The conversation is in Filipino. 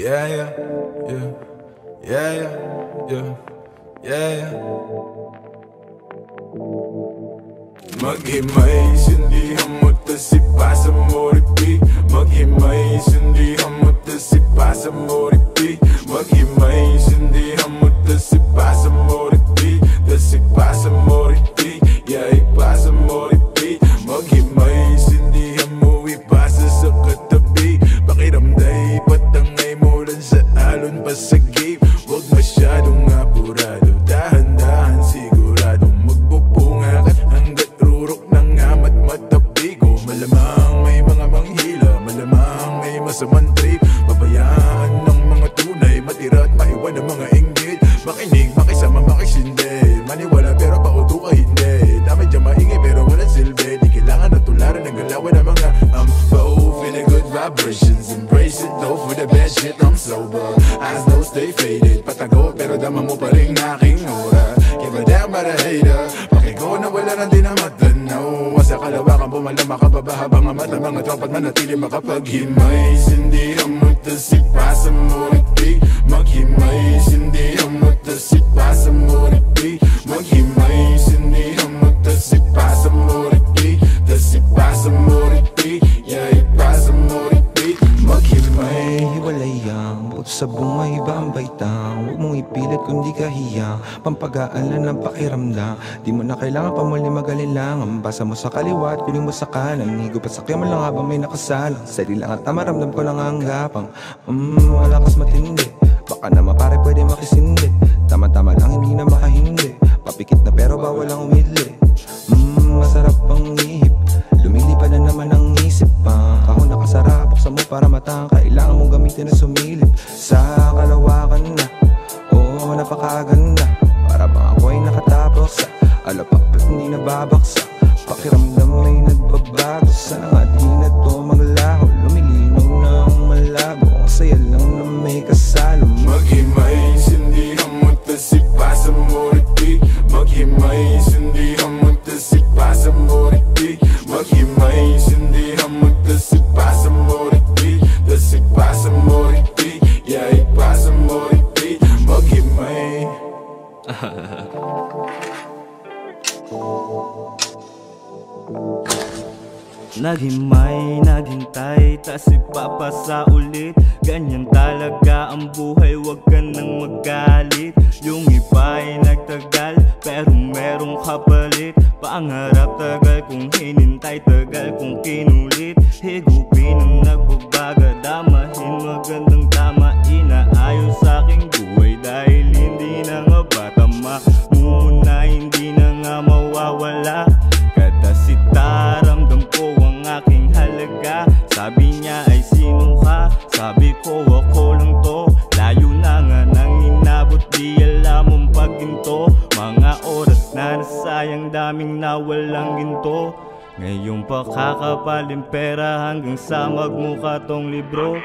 Yeah, yeah, yeah, yeah, yeah, yeah, yeah, yeah. Maghimay, sindihan mo to si Pasa Moripi Maghimay, sindihan masamang trip. Pabayaan ng mga tunay Matira at maiwan ng mga inggit. Makinig, makisama, makisindi. Maniwala pero pauto ka hindi. Dami dyan maingay pero walang silbi. Di kailangan na tularan ng galawan ng mga Ampo Feeling good vibrations Embrace it. Though for the best shit I'm sober. Eyes though stay faded Patago pero dama mo pa rin aking aura. Give a damn about a hater. Pakigo na wala na din ang kalawakan pumalama ka pa ba habang ang mata Mga tropa't manatili makapaghimay. Sindihan mo to si Pasa Moriti Maghimay Sindihan mo to si Pasa Moriti Maghimay Sindihan mo to si Pasa Moriti To si Pasa Moriti Yeah, ipasa Moriti Maghimay. Hiwalay ang sa bunga ang baitang Huwag mong ipilit kung di ka hiyang Pampagaalan ng pakiramdam Di mo na kailangan pa muli magalinlangan Basa mo sa kaliwa at kuling mo sa kanan. Higo pa sakya mo lang habang may nakasalang. Sali lang at tamaramdam ko lang ang gapang. Mmm, malakas matindi. Baka naman pare pwede makisindi. Tama-tama lang hindi na makahindi. Papikit na pero bawal ang umidli Mmm, masarap ang ihip Lumilipad na naman ang isip. Pa Ako nakasara, buksan mo para matang Kailangan mong gamitin na sumilip. Sa Oo, napakaganda. Para bang ako ay nakatapos. Sa Alapak ba't hindi nababaksa? Pakiramdam ay nagbabago. Sana nga di na to maglaho. Lumilinaw ng malabo Ang saya lang na may kasalo. Maghimay, sindihan mo to si Pasa Moriti Maghimay, Naghimay, naghintay, tas ipapasa ulit. Ganyan talaga ang buhay, wag ka nang magalit. Yung iba ay nagtagal, pero merong kapalit. Pangarap tagal kung hinintay, tagal kung kinulit. Higupin ang nagbabaga, damahin magandang tama. Inaayos sa aking buhay dahil hindi na nga ba daming nawalang ginto. Ngayon pa kakapaling pera hanggang sa magmukha tong libro